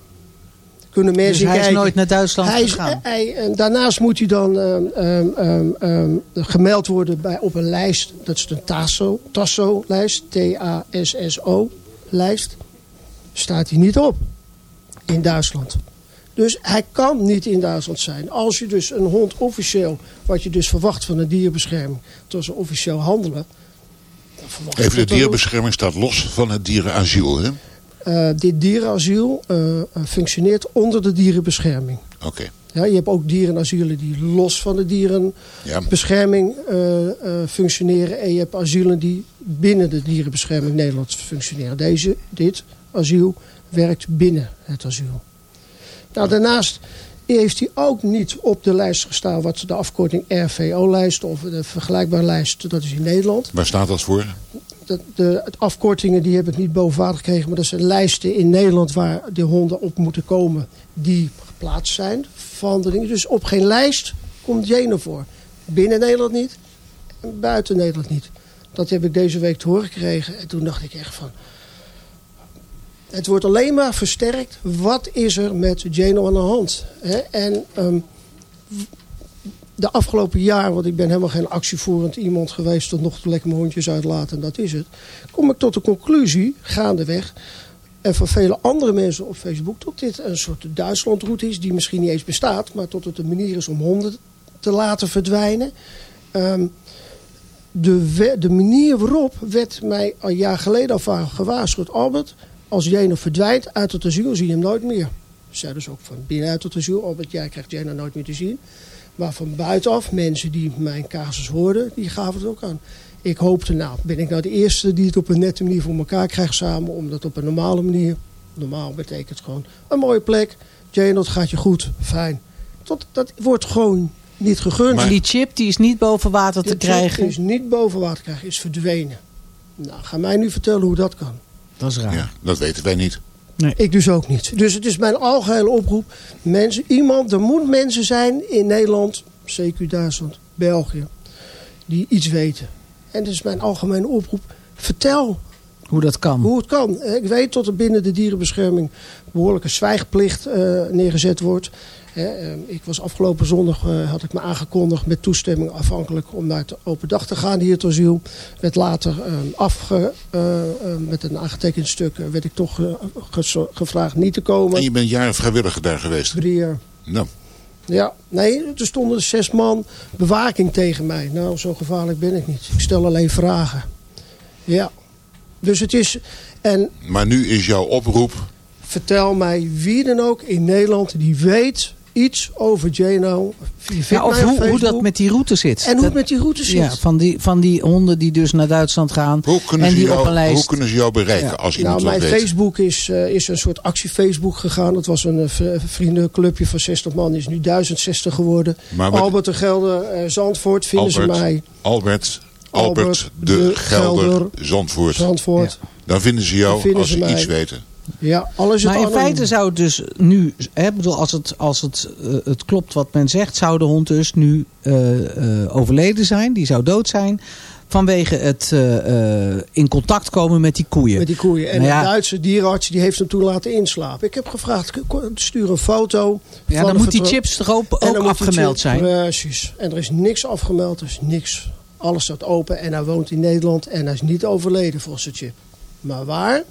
Kunnen mensen Dus hij is kijken. nooit naar Duitsland Hij is- gegaan? hij- en daarnaast moet hij dan ehm, ehm, ehm, gemeld worden bij, op een lijst. Dat is een TASO, TASO-lijst. T-A-S-S-O-lijst. Staat hij niet op in Duitsland. Dus hij kan niet in Duitsland zijn. Als je dus een hond officieel, wat je dus verwacht van een dierenbescherming, tot ze officieel handelen. dan verwacht je Even de er- dierenbescherming staat los van het dierenasiel, hè? Eh, dit dierenasiel eh, eh, functioneert onder de dierenbescherming. Oké. Ja, je hebt ook dierenasielen die los van de dierenbescherming functioneren. En je hebt asielen die binnen de dierenbescherming Nederland functioneren. Deze, dit asiel werkt binnen het asiel. Nou, daarnaast heeft hij ook niet op de lijst gestaan wat de afkorting RVO-lijst of de vergelijkbare lijst, dat is in Nederland. Waar staat dat voor? De, de, afkortingen die heb ik niet boven water gekregen, maar dat zijn lijsten in Nederland waar de honden op moeten komen die geplaatst zijn van de dingen. Dus op geen lijst komt Jeno voor. Binnen Nederland niet en buiten Nederland niet. Dat heb ik deze week te horen gekregen en toen dacht ik echt van... Het wordt alleen maar versterkt. Wat is er met Jeno aan de hand? En ehm, de afgelopen jaar, want ik ben helemaal geen actievoerend iemand geweest... tot nog te lekker mijn hondjes uitlaten en dat is het... kom ik tot de conclusie, gaandeweg... en van vele andere mensen op Facebook... dat dit een soort Duitslandroute is die misschien niet eens bestaat... maar tot het een manier is om honden te laten verdwijnen... Ehm, de, de manier waarop werd mij een jaar geleden al gewaarschuwd. Albert, als Jeno verdwijnt uit het asiel, zie je hem nooit meer. Zij dus ook van binnenuit het asiel. Albert, jij krijgt Jeno nooit meer te zien. Maar van buitenaf, mensen die mijn casus hoorden, die gaven het ook aan. Ik hoopte, nou, ben ik nou de eerste die het op een nette manier voor elkaar krijgt samen. Om dat op een normale manier, normaal betekent gewoon een mooie plek. Jeno, het gaat je goed, fijn. Tot, dat wordt gewoon niet gegund. En die chip die is niet boven water te krijgen. is niet boven water krijgen, is verdwenen. Nou, ga mij nu vertellen hoe dat kan. Dat is raar. Ja, dat weten wij niet. Ik dus ook niet. Dus het is mijn algehele oproep. Mensen, iemand, er moet mensen zijn in Nederland, CQ Duitsland, België, die iets weten. En dat is mijn algemene oproep. Vertel Hoe dat kan. hoe het kan. Ik weet dat er binnen de dierenbescherming behoorlijke zwijgplicht eh, neergezet wordt. Hè, eh, ik was afgelopen zondag, eh, had ik me aangekondigd met toestemming afhankelijk om naar het open dag te gaan hier het asiel. Werd later eh, afge, eh, eh, met een aangetekend stuk, eh, werd ik toch gevraagd niet te komen. En je bent jaren vrijwilliger daar geweest. Drie jaar. Nou, Ja, nee, er stonden zes man bewaking tegen mij. Nou, zo gevaarlijk ben ik niet. Ik stel alleen vragen. Ja. Dus het is... En maar nu is jouw oproep... vertel mij wie dan ook in Nederland die weet iets over Jano. Ja, of hoe, hoe dat met die route zit. En hoe Dat- het met die route zit. Ja, van die, van die honden die dus naar Duitsland gaan. Hoe kunnen, en ze die op jou, een lijst. hoe kunnen ze jou bereiken Ja. als iemand Nou, dat mijn weet? Facebook is, eh, is een soort actie Facebook gegaan. Dat was een eh, vriendenclubje van 60 man. Die is nu 1060 geworden. Maar Albert de Gelder, eh, Zandvoort vinden Albert, ze mij. Albert, Albert, Albert de, de Gelder, Gelder, Zandvoort. Zandvoort. Dan vinden ze jou vinden als ze iets weten. Ja, alles Maar in feite zou het dus nu, hè, bedoel, als, het, als het, eh, het klopt wat men zegt, zou de hond dus nu eh, eh, overleden zijn. Die zou dood zijn. Vanwege het in contact komen met die koeien. Met die koeien. En Nou ja, de Duitse dierenarts die heeft hem toen laten inslapen. Ik heb gevraagd, stuur een foto. ja, dan moet die chips toch ook, ook afgemeld chip- zijn. Precies. En er is niks afgemeld, is niks. Alles staat open en hij woont in Nederland en hij is niet overleden volgens de chip. Maar waar?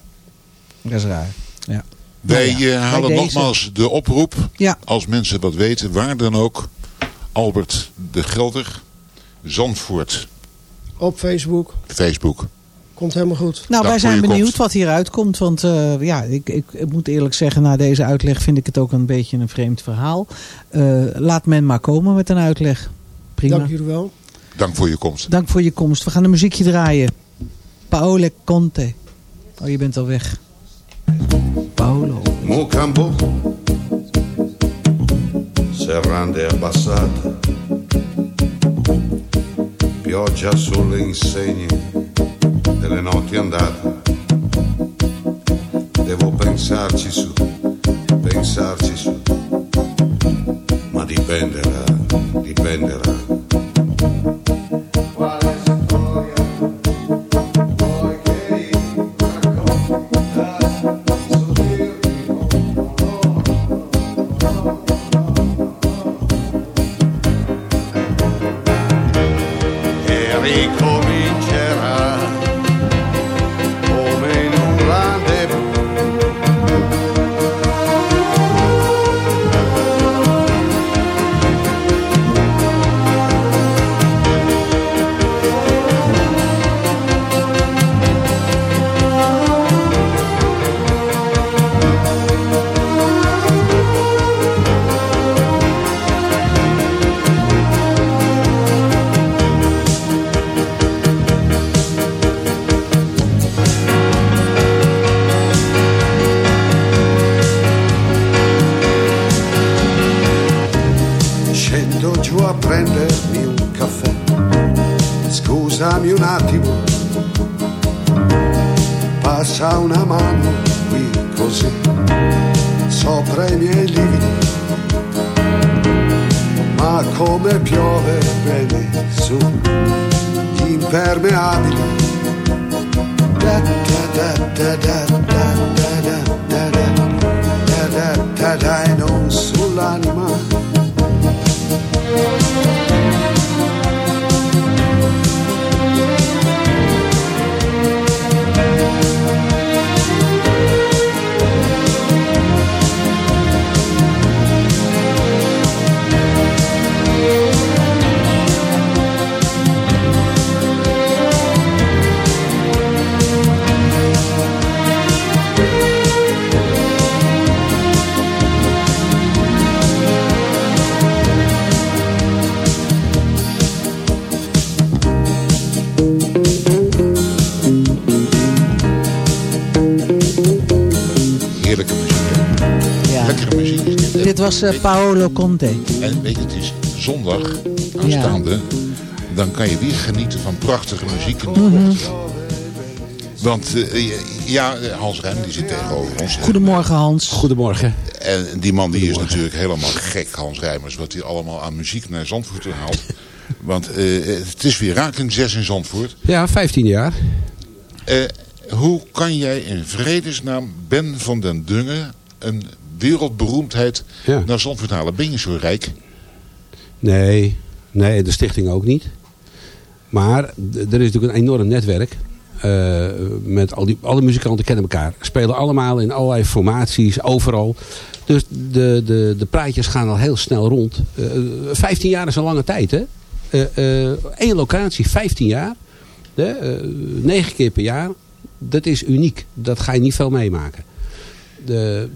Dat is raar. Ja. Wij Nou ja, eh, halen nogmaals de oproep. Ja. Als mensen wat weten, waar dan ook. Albert de Gelder, Zandvoort, Op Facebook. Facebook. Komt helemaal goed. Nou, Dank wij zijn benieuwd komst. wat hieruit komt. Want eh, ja, ik, ik, ik moet eerlijk zeggen, na deze uitleg vind ik het ook een beetje een vreemd verhaal. Eh, laat men maar komen met een uitleg. Prima. Dank jullie wel. Dank voor je komst. Dank voor je komst. We gaan een muziekje draaien. Paolo Conte. Oh, je bent al weg. Paolo. Mocambo serrande abbassate pioggia sulle insegne delle notti andate. Devo pensarci su pensarci su. Ma dipenderà dipenderà was eh, Paolo Conte. En weet je, het is zondag aanstaande. Dan kan je weer genieten van prachtige muziek in de Mhm. ochtend. Want eh, ja, Hans Ruim die zit tegenover ons. Goedemorgen Hans. Goedemorgen. En die man die is natuurlijk helemaal gek, Hans Rijmers. Wat hij allemaal aan muziek naar Zandvoort haalt. Want eh, het is weer Rakeling 6 in Zandvoort. Ja, 15 jaar. Eh, hoe kan jij in vredesnaam Ben van den Dungen een wereldberoemdheid Ja. naar Zandvoort halen? Ben je zo rijk? Nee, nee, de stichting ook niet. Maar er is natuurlijk een enorm netwerk. eh, met al die, alle muzikanten kennen elkaar. Spelen allemaal in allerlei formaties, overal. Dus de, de, de praatjes gaan al heel snel rond. Eh 15 jaar is een lange tijd, hè? Eén locatie, 15 jaar. Eh, negen keer per jaar. Dat is uniek. Dat ga je niet veel meemaken. De,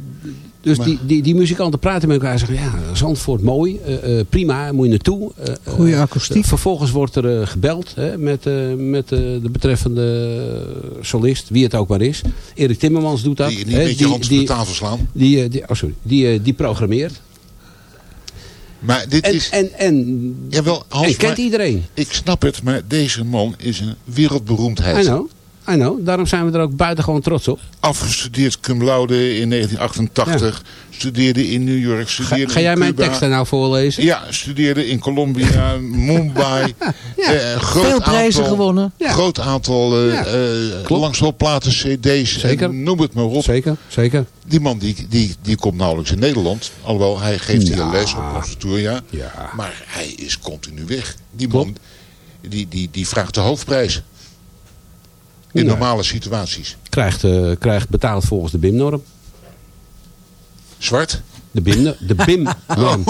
Dus Maar- die, die, die muzikanten praten met elkaar en zeggen, ja, Zandvoort mooi, eh, eh, prima, moet je naartoe. Eh, eh, Goeie akoestiek. vervolgens wordt er gebeld hè, met, eh, met eh, de betreffende solist, wie het ook maar is. Erik Timmermans doet dat. Die niet hè, met je hand op de tafel slaan. Die, eh, die, oh sorry, die, eh, die programmeert. Maar dit En, is... en, en, Jawel, Hans, en kent maar iedereen. ik snap het, maar deze man is een wereldberoemdheid. I know, I know. Daarom zijn we er ook buitengewoon trots op. Afgestudeerd cum laude in 1988. Studeerde in New York. Ga, Studeerde ga jij in mijn teksten nou voorlezen? Ja, studeerde in Colombia, Mumbai. Eh, groot Veel prijzen aantal, gewonnen. Ja. Groot aantal eh Ja, eh, langsloopplaten, cd's, Zeker. en noem het maar op. Zeker, zeker. Die man die, die, die komt nauwelijks in Nederland. Alhoewel, hij geeft hier les op conservatoria. Ja. Maar hij is continu weg. Die man die, die, die vraagt de hoofdprijs. In normale situaties. Krijgt, eh, krijgt betaald volgens de BIM-norm. Zwart? De BIM, de BIM-norm.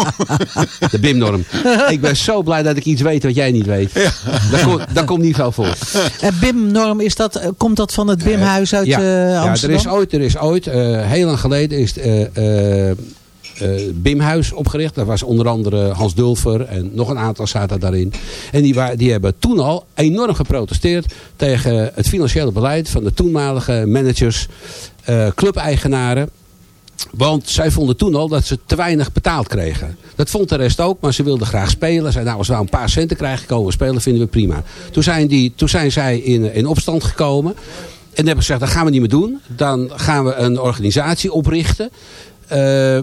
De BIM-norm. Ik ben zo blij dat ik iets weet wat jij niet weet. Dat, komt, dat komt niet veel voor. En BIM-norm, is dat, eh, komt dat van het BIM-huis uit ja, eh, ja, er Amsterdam? is ooit, er is ooit eh, heel lang geleden, is eh eh, eh, BIM-huis opgericht. Daar was onder andere Hans Dulfer en nog een aantal zaten daarin. En die, die hebben toen al enorm geprotesteerd tegen het financiële beleid van de toenmalige managers, eh, clubeigenaren. Want zij vonden toen al dat ze te weinig betaald kregen. Dat vond de rest ook, maar ze wilden graag spelen. Zeiden, nou, als we nou een paar centen krijgen, komen we spelen, vinden we prima. Toen zijn, die, toen zijn zij in, in opstand gekomen. En hebben gezegd, dat gaan we niet meer doen. Dan gaan we een organisatie oprichten. Eh,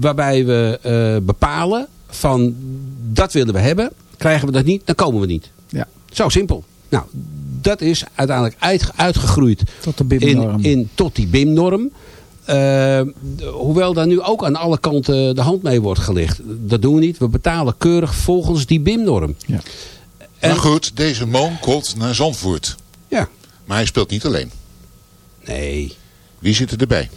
waarbij we eh, bepalen van, dat willen we hebben. Krijgen we dat niet, dan komen we niet. Ja. Zo simpel. Nou, dat is uiteindelijk uit, uitgegroeid Tot de in, BIM-norm. in, tot die BIM-norm. Eh, hoewel daar nu ook aan alle kanten de hand mee wordt gelicht. Dat doen we niet. We betalen keurig volgens die BIM-norm. Ja. En- Maar goed, deze man komt naar Zandvoort. Ja. Maar hij speelt niet alleen. Nee. Wie zit er erbij?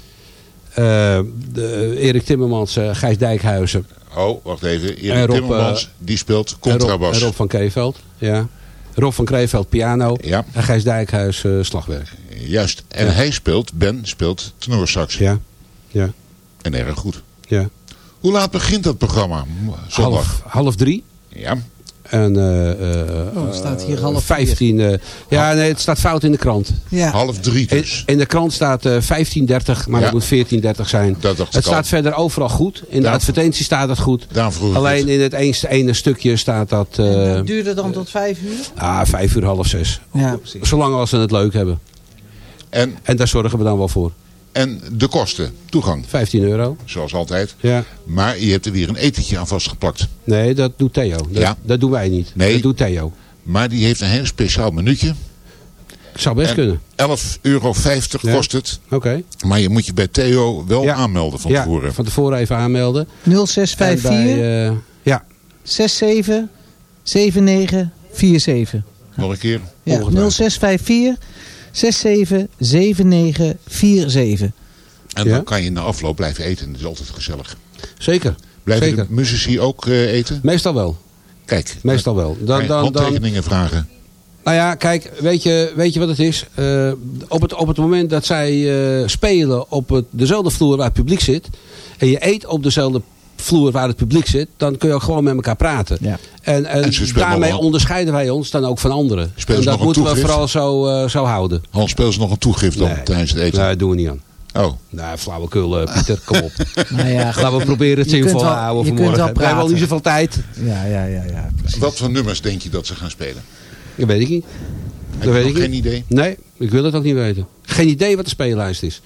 Eh, de, Erik Timmermans, eh, Gijs Dijkhuizen. Oh, wacht even. Erik Rob, Timmermans, eh, die speelt contrabas. en Rob van Kreeveld. Ja. Rob van Kreeveld piano. Ja. En Gijs Dijkhuis eh, slagwerk. Juist. En Ja. hij speelt, Ben speelt tenorsax. Ja. Ja. En erg goed. ja. Hoe laat begint dat programma? Zondag. Half, half drie. Ja. En eh eh, Oh, het staat hier eh, half 15. eh, ja, nee, het staat fout in de krant. Ja. Half drie In, dus. in de krant staat eh 15.30, maar Ja. het moet 14.30 zijn. Dat dacht het al. staat verder overal goed. In de advertentie staat het goed. Alleen het. in het ene, ene stukje staat dat eh Duurde dan tot vijf uur? ah, vijf uur, half zes. Ja, precies. Zolang als ze het leuk hebben. En, En daar zorgen we dan wel voor. En de kosten, toegang, 15 euro. zoals altijd. Ja. Maar je hebt er weer een etentje aan vastgeplakt. Nee, dat doet Theo. Dat, Ja. dat doen wij niet. Nee. Dat doet Theo. Maar die heeft een heel speciaal minuutje. Zou best En kunnen. 11,50 euro Ja. kost het. Oké. Maar je moet je bij Theo wel Ja. aanmelden van Ja, tevoren. van tevoren even aanmelden. 0654 En bij, eh, ja, 67 79 47. Nog een keer. Ja, Ongetwijfeld. 0654 67 79 47. En Ja. dan kan je na afloop blijven eten. Dat is altijd gezellig. zeker. Blijven Zeker. de muzici ook eh, eten? Meestal wel. Kijk, Meestal wel. kan Dan, je dan, dan, handtekeningen vragen. nou ja, kijk, weet je, weet je wat het is? Eh, op, het, op het moment dat zij eh, spelen op het, dezelfde vloer waar het publiek zit... en je eet op dezelfde vloer waar het publiek zit... dan kun je ook gewoon met elkaar praten. Ja. En, en, daarmee onderscheiden wij ons dan ook van anderen. Spelen en dat moeten we vooral zo, eh, zo houden. Hans, speel ze nog een toegift dan Nee. tijdens het eten? Nee, doen we niet aan. Oh, Nou, flauwekul, eh, Pieter, kom op. Nou ja, Laten we proberen het Je kunt zinvol te houden vanmorgen. wel We hebben al niet zoveel tijd. ja, ja, ja, ja. precies. wat voor nummers denk je dat ze gaan spelen? Dat weet ik niet. Heb Dat weet ik geen niet. idee? Nee, ik wil het ook niet weten. Geen idee wat de speellijst is.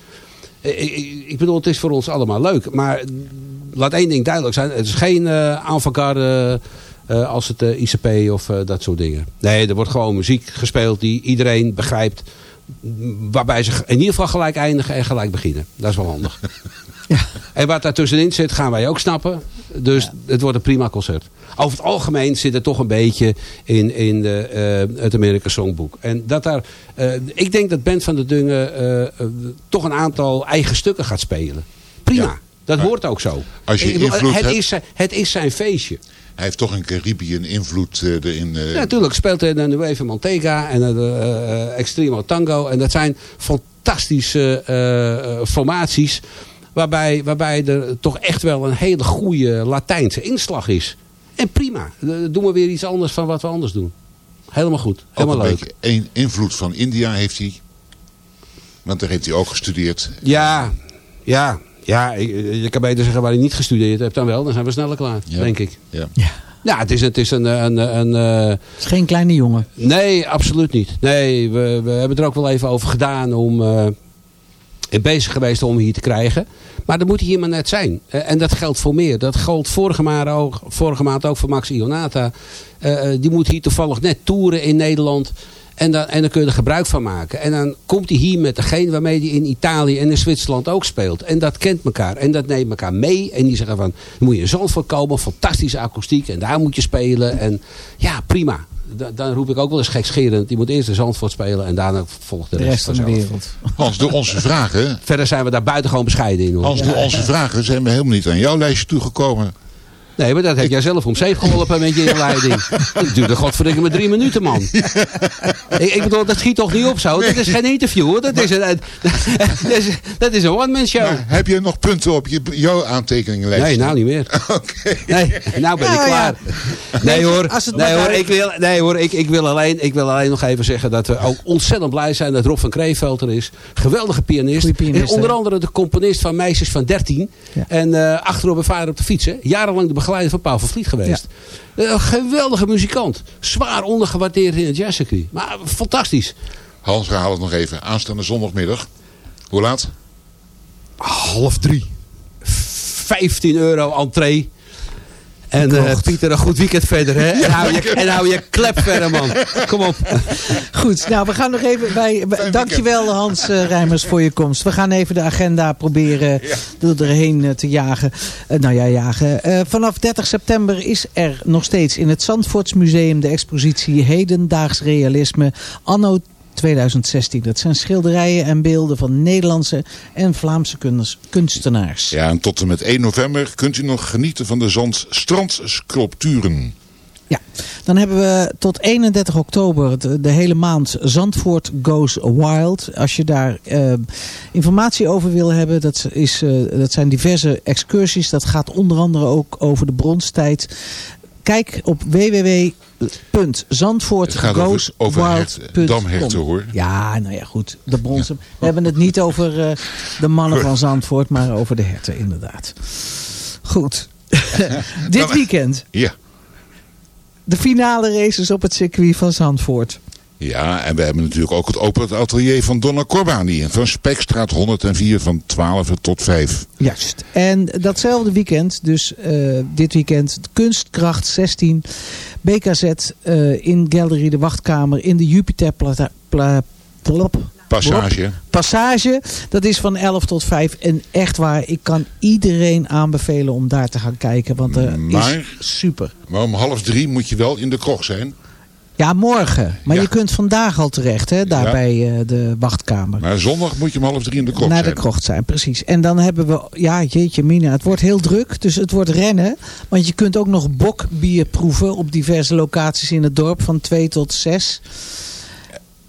Ik, ik, ik bedoel, het is voor ons allemaal leuk. Maar laat één ding duidelijk zijn. Het is geen uh, avant-garde uh, als het uh, ICP of dat soort dingen. Nee, er wordt gewoon muziek gespeeld die iedereen begrijpt. Waarbij ze in ieder geval gelijk eindigen en gelijk beginnen. Dat is wel handig. Ja. En wat daartussenin zit, gaan wij ook snappen. Dus ja. het wordt een prima concert. Over het algemeen zit het toch een beetje in, in de, uh, het American Songbook. En dat daar, uh, ik denk dat Bent van der Dungen uh, toch een aantal eigen stukken gaat spelen. Prima. Ja. Dat maar hoort ook zo. Als je bedoel, invloed het, hebt... is zijn, het is zijn feestje. Hij heeft toch een Caribbean invloed uh, erin. Uh... Ja, natuurlijk. Speelt hij de Nueve Montega en uh, Extremo Tango. En dat zijn fantastische formaties. Waarbij, waarbij er toch echt wel een hele goede Latijnse inslag is. En prima. Dan doen we weer iets anders van wat we anders doen. Helemaal goed. Helemaal een leuk. een invloed van India heeft hij. Want daar heeft hij ook gestudeerd. Ja, ja, ja. Ik, je kan beter zeggen waar hij niet gestudeerd hebt dan wel. Dan zijn we sneller klaar, Ja. denk ik. Ja. Ja, het is, het is een... een, een, eh, Het is geen kleine jongen. Nee, absoluut niet. Nee, we, we hebben er ook wel even over gedaan om... eh, bezig geweest om hier te krijgen. Maar dan moet hij hier maar net zijn. Eh, en dat geldt voor meer. Dat geldt vorige maand ook, vorige maand ook voor Max Ionata. Eh, eh, die moet hier toevallig net toeren in Nederland. En dan, en dan kun je er gebruik van maken. En dan komt hij hier met degene waarmee hij in Italië en in Zwitserland ook speelt. En dat kent elkaar. En dat neemt elkaar mee. En die zeggen van, dan moet je in Zandvoort komen. Fantastische akoestiek. En daar moet je spelen. En ja, prima. Da- Dan roep ik ook wel eens gekscherend. Die moet eerst in Zandvoort spelen. En daarna volgt de, De rest van de wereld. Hans, door onze vragen, Verder zijn we daar buitengewoon bescheiden in. Hoor. Hans, door onze vragen zijn we helemaal niet aan jouw lijstje toegekomen. Nee, maar dat heb jij zelf om zeep geholpen met je inleiding. Dat duurde godverdikke maar drie minuten, man. ik, ik bedoel, dat schiet toch niet op zo? Dat is geen interview, hoor. Dat, is, een, dat is, dat is een one-man show. Maar heb je nog punten op je, jouw aantekeningenlijst? Nee, nou niet meer. Oké. Nee, nou ben ik Nou ja. klaar. Nee hoor, Als het nee, hoor, ik, wil, nee, hoor ik, ik, wil alleen, ik wil alleen nog even zeggen dat we ook ontzettend blij zijn dat Rob van Kreeveld er is. Geweldige pianist. En onder hè? andere de componist van Meisjes van 13. Ja. En eh achterop een vader op de fiets. Hè. Jarenlang de begeleider van Paul van Vliet geweest. Eh, Een geweldige muzikant. Zwaar ondergewaardeerd in het jazzcircuit. Maar fantastisch. Hans, herhaal het nog even. Aanstaande zondagmiddag. Hoe laat? Half drie. 15 euro entree. En eh, Verkocht. Pieter, een goed weekend verder. Hè? En, hou je, en hou je klep verder, man. Kom op. Goed, nou we gaan nog even bij. bij- dankjewel Hans eh, Rijmers voor je komst. We gaan even de agenda proberen er erheen eh, te jagen. Nou ja, jagen. Eh, vanaf 30 september is er nog steeds in het Zandvoortsmuseum de expositie Hedendaags Realisme Anno 2016. Dat zijn schilderijen en beelden van Nederlandse en Vlaamse kunst- kunstenaars. Ja, en tot en met 1 november kunt u nog genieten van de zand strandsculpturen. Ja, dan hebben we tot 31 oktober de, de hele maand Zandvoort Goes Wild. Als je daar eh, informatie over wil hebben, dat, is, eh, dat zijn diverse excursies. Dat gaat onder andere ook over de bronstijd. Kijk op www.zandvoort Het gaat over, over hert, damherten hoor. Ja, nou ja, goed. De bronzen. We hebben het niet over eh, de mannen van Zandvoort, maar over de herten, inderdaad. Goed. Dit weekend Ja. de finale races op het circuit van Zandvoort. Ja, en we hebben natuurlijk ook het open atelier van Donna Corbani. Van Spekstraat 104 van 12 tot 5. Juist. En datzelfde weekend, dus eh, dit weekend, Kunstkracht 16, BKZ eh, in Gallery de Wachtkamer in de Jupiter Plata, pla, plop, Passage. Passage. Dat is van 11 tot 5. En echt waar, ik kan iedereen aanbevelen om daar te gaan kijken. Want er is super. Maar om half drie moet je wel in de krog zijn. Ja, morgen. Maar Ja. je kunt vandaag al terecht, hè, daar Ja. bij eh, de wachtkamer. Maar zondag moet je om half drie in de Naar zijn. de krocht zijn, precies. En dan hebben we, ja jeetje mina, het wordt heel druk. Dus het wordt rennen. Want je kunt ook nog bokbier proeven op diverse locaties in het dorp van 2 tot 6.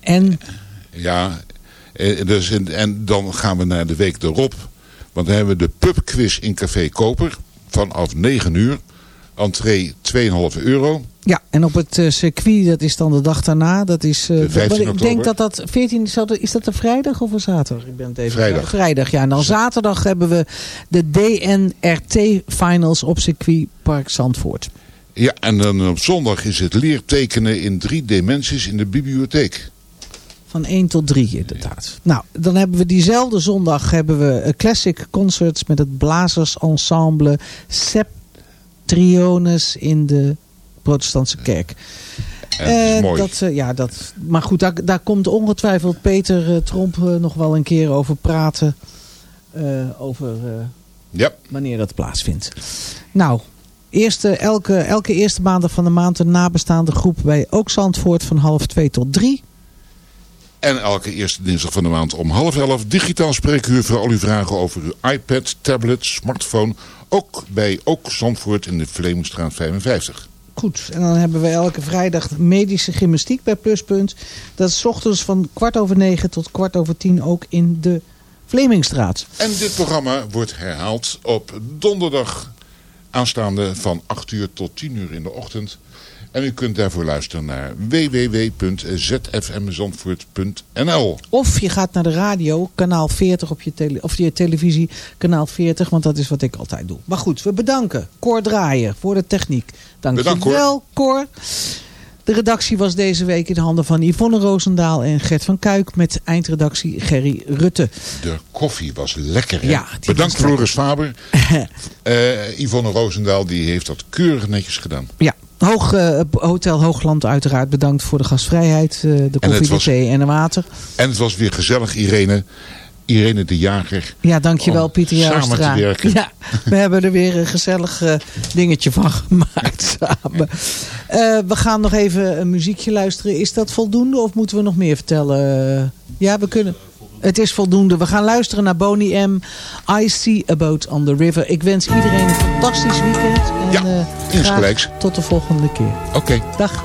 En Ja, eh, dus en, en dan gaan we naar de week erop. Want dan hebben we de pubquiz in Café Koper vanaf 9 uur. Entree 2,5 euro. Ja, en op het eh, circuit, dat is dan de dag daarna. Dat is, De 15 ik denk dat dat 14, zou dat- is dat een vrijdag of een zaterdag? Ik ben het even Vrijdag. kwijt. Vrijdag, ja. En dan zaterdag hebben we de DNRT finals op circuit Park Zandvoort. Ja, en dan op zondag is het leertekenen in drie dimensies in de bibliotheek. Van 1 tot 3 inderdaad. Nou, dan hebben we diezelfde zondag hebben we eh, classic concerts met het blazersensemble Septriones in de protestantse kerk. En dat is Eh, mooi. dat, eh, ja, dat, maar goed, daar, daar komt ongetwijfeld Peter eh, Tromp nog wel een keer over praten. over Ja, wanneer dat plaatsvindt. Nou, eerste, elke, elke eerste maandag van de maand een nabestaande groep bij ook Zandvoort van half 2 tot 3. en elke eerste dinsdag van de maand om half elf digitaal spreekuur voor al uw vragen over uw iPad, tablet, smartphone. Ook bij Ook Zandvoort in de Vlemingstraat 55. Goed, en dan hebben we elke vrijdag medische gymnastiek bij Pluspunt. Dat is ochtends van kwart over negen tot kwart over tien ook in de Vlemingstraat. En dit programma wordt herhaald op donderdag aanstaande van 8 uur tot 10 uur in de ochtend. En u kunt daarvoor luisteren naar www.zfmzandvoort.nl Of je gaat naar de radio, kanaal 40 op je, tele of je televisie, kanaal 40. Want dat is wat ik altijd doe. Maar goed, we bedanken Cor Draaien voor de techniek. Dank Bedankt, wel, Cor. De redactie was deze week in de handen van Yvonne Roosendaal en Gert van Kuik. Met eindredactie Gerry Rutte. De koffie was lekker. Hè? Ja, Bedankt Floris Faber. Eh Yvonne Roosendaal die heeft dat keurig netjes gedaan. Ja, Hoog, eh, Hotel Hoogland uiteraard bedankt voor de gastvrijheid. eh, de koffie, de thee en de water. En het was weer gezellig Irene. Irene de Jager. Ja, dankjewel Pieter samen te werken. Ja, we hebben er weer een gezellig eh, dingetje van gemaakt samen. We gaan nog even een muziekje luisteren. Is dat voldoende of moeten we nog meer vertellen? Ja, we kunnen... Het is voldoende. We gaan luisteren naar Boney M. I See a Boat on the River. Ik wens iedereen een fantastisch weekend. En, Ja, eh, tot de volgende keer. Oké. Dag.